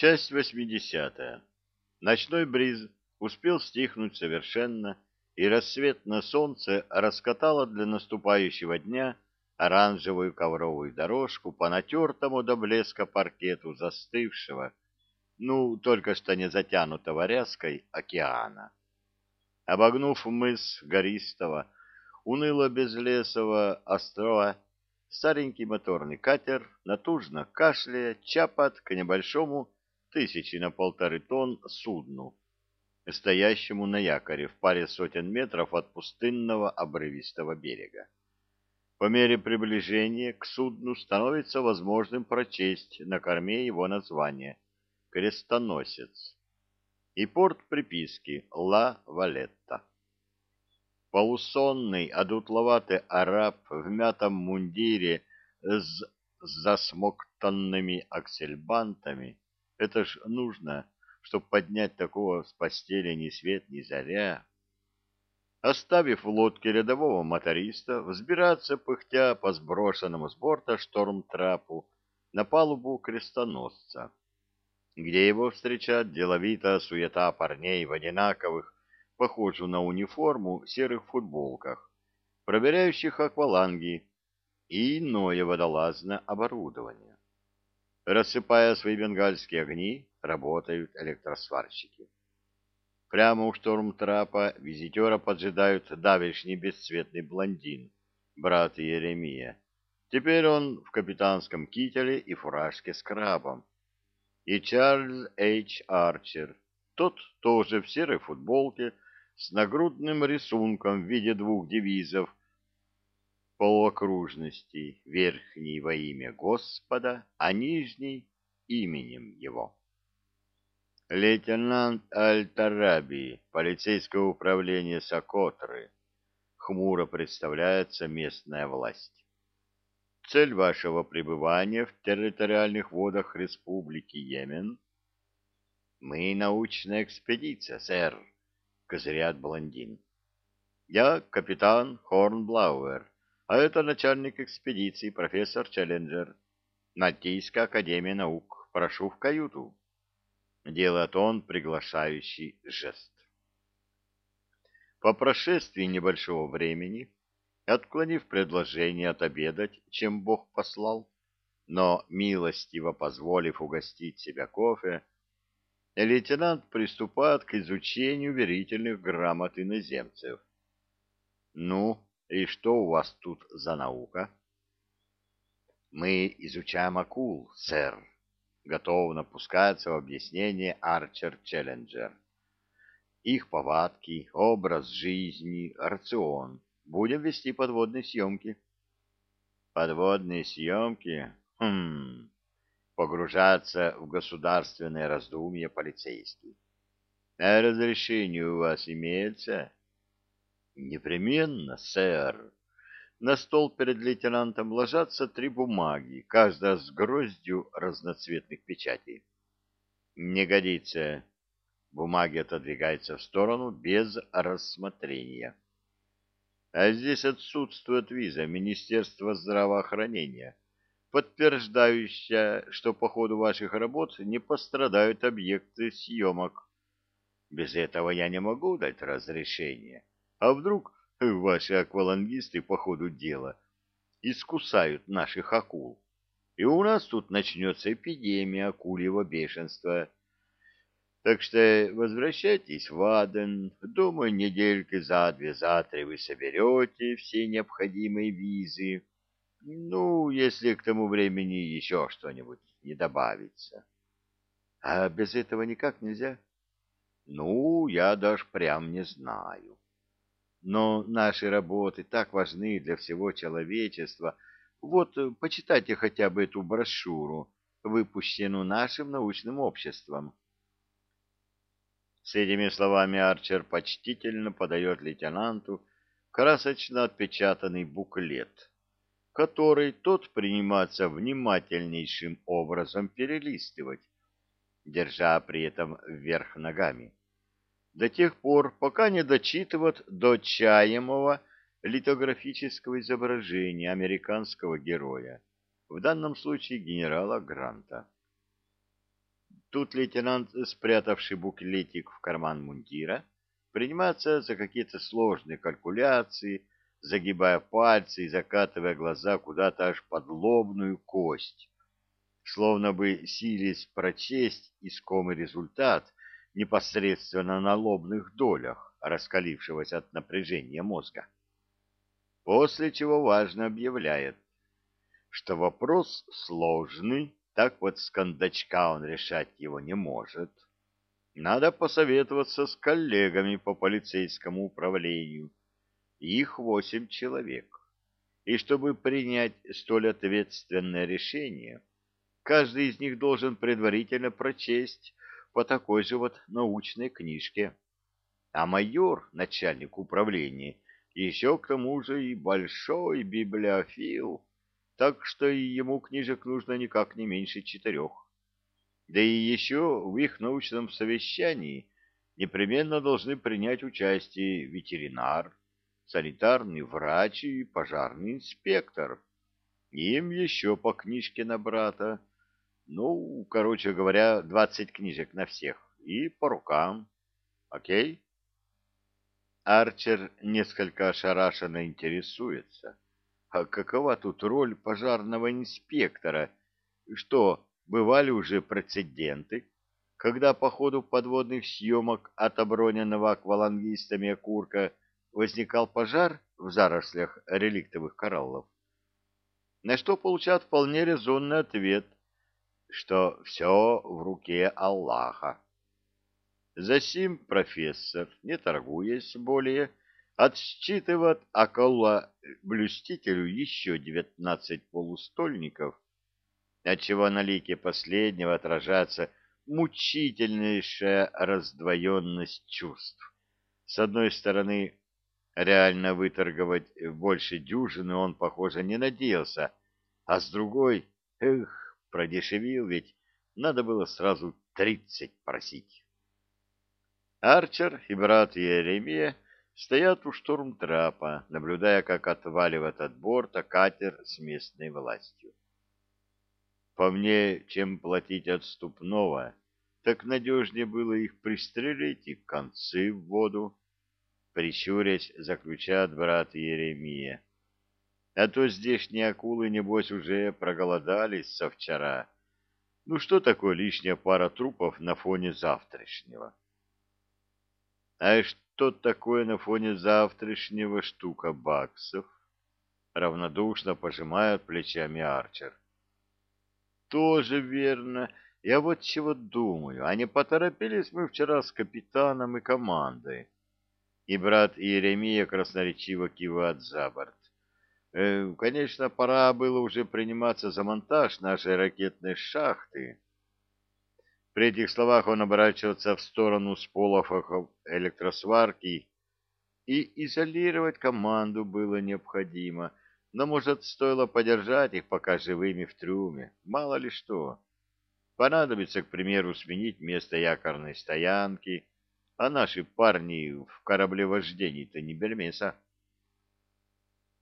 Часть восьмидесятая. Ночной бриз успел стихнуть совершенно, и рассвет на солнце раскатало для наступающего дня оранжевую ковровую дорожку по натертому до блеска паркету застывшего, ну, только что не затянутого ряской океана. Обогнув мыс гористого, уныло-безлесого острова, старенький моторный катер, натужно кашляя, чапает к небольшому тысячи на полторы тонн судну, стоящему на якоре в паре сотен метров от пустынного обрывистого берега. По мере приближения к судну становится возможным прочесть на корме его название «Крестоносец» и порт приписки «Ла Валетта». Полусонный, одутловатый араб в мятом мундире с засмоктанными аксельбантами — это ж нужно, чтобы поднять такого с постели ни свет ни заря оставив в лодке рядового моториста, взбираться пыхтя по сброшенному с борта шторм-трапу на палубу крестоносца, где его встречает деловитая суета парней в одинаковых, похожую на униформу, серых футболках, проверяющих акваланги и иное водолазное оборудование. Рассыпая свои бенгальские огни, работают электросварщики. Прямо у штормтрапа визитера поджидают давешний бесцветный блондин, брат Еремия. Теперь он в капитанском кителе и фуражке с крабом. И Чарльз Эйч Арчер, тот тоже в серой футболке, с нагрудным рисунком в виде двух девизов полуокружности, верхний во имя Господа, а нижний именем его. Лейтенант Аль-Тараби, полицейское управление Сокотры. Хмуро представляется местная власть. Цель вашего пребывания в территориальных водах Республики Йемен? Мы научная экспедиция, сэр, козырят блондин. Я капитан Хорнблауэр, а это начальник экспедиции профессор Челленджер. Мальтийская академия наук. Прошу в каюту делает он приглашающий жест. По прошествии небольшого времени, отклонив предложение отобедать, чем Бог послал, но милостиво позволив угостить себя кофе, лейтенант приступает к изучению верительных грамот иноземцев. «Ну, и что у вас тут за наука?» «Мы изучаем акул, сэр», готов напускаться в объяснение Арчер Челленджер. Их повадки, образ жизни, рацион. Будем вести подводные съемки. Подводные съемки? Хм... Погружаться в государственное раздумье полицейский. А разрешение у вас имеется? Непременно, сэр. На стол перед лейтенантом ложатся три бумаги, каждая с гроздью разноцветных печатей. Не годится. Бумаги отодвигаются в сторону без рассмотрения. А здесь отсутствует виза Министерства здравоохранения, подтверждающая, что по ходу ваших работ не пострадают объекты съемок. Без этого я не могу дать разрешение. А вдруг Ваши аквалангисты по ходу дела искусают наших акул, и у нас тут начнется эпидемия акульего бешенства. Так что возвращайтесь в Аден. Думаю, недельки за две, за три вы соберете все необходимые визы. Ну, если к тому времени еще что-нибудь не добавится. А без этого никак нельзя? Ну, я даже прям не знаю. Но наши работы так важны для всего человечества. Вот э, почитайте хотя бы эту брошюру, выпущенную нашим научным обществом. С этими словами Арчер почтительно подает лейтенанту красочно отпечатанный буклет, который тот принимается внимательнейшим образом перелистывать, держа при этом вверх ногами до тех пор, пока не дочитывают до чаемого литографического изображения американского героя, в данном случае генерала Гранта. Тут лейтенант, спрятавший буклетик в карман мундира, принимается за какие-то сложные калькуляции, загибая пальцы и закатывая глаза куда-то аж под лобную кость, словно бы сились прочесть искомый результат непосредственно на лобных долях, раскалившегося от напряжения мозга. После чего важно объявляет, что вопрос сложный, так вот с кондачка он решать его не может. Надо посоветоваться с коллегами по полицейскому управлению. Их восемь человек. И чтобы принять столь ответственное решение, каждый из них должен предварительно прочесть по такой же вот научной книжке. А майор, начальник управления, еще к тому же и большой библиофил, так что и ему книжек нужно никак не меньше четырех. Да и еще в их научном совещании непременно должны принять участие ветеринар, санитарный врач и пожарный инспектор. Им еще по книжке на брата. Ну, короче говоря, двадцать книжек на всех. И по рукам. Окей? Арчер несколько ошарашенно интересуется. А какова тут роль пожарного инспектора? Что, бывали уже прецеденты, когда по ходу подводных съемок от оброненного аквалангистами окурка возникал пожар в зарослях реликтовых кораллов, на что получат вполне резонный ответ, что все в руке Аллаха. Засим профессор, не торгуясь более, отсчитывает около блюстителю еще девятнадцать полустольников, отчего на лике последнего отражается мучительнейшая раздвоенность чувств. С одной стороны, реально выторговать больше дюжины он, похоже, не надеялся, а с другой, эх, продешевил ведь, надо было сразу тридцать просить. Арчер и брат Еремия стоят у штурмтрапа, наблюдая, как отваливает от борта катер с местной властью. По мне, чем платить отступного, так надежнее было их пристрелить и концы в воду, прищурясь, заключает брат Еремия. А то здешние акулы, небось, уже проголодались со вчера. Ну что такое лишняя пара трупов на фоне завтрашнего? А что такое на фоне завтрашнего штука баксов? Равнодушно пожимает плечами Арчер. Тоже верно. Я вот чего думаю. А не поторопились мы вчера с капитаном и командой? И брат Иеремия красноречиво кивает за борт. Э, конечно, пора было уже приниматься за монтаж нашей ракетной шахты. При этих словах он оборачивается в сторону сполохов электросварки, и изолировать команду было необходимо, но, может, стоило подержать их пока живыми в трюме, мало ли что. Понадобится, к примеру, сменить место якорной стоянки, а наши парни в кораблевождении-то не бельмеса.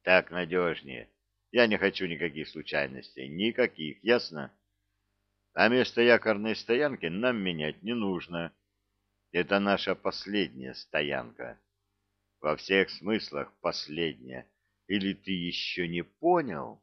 Так надежнее. Я не хочу никаких случайностей, никаких, ясно? А место якорной стоянки нам менять не нужно. Это наша последняя стоянка. Во всех смыслах последняя. Или ты еще не понял?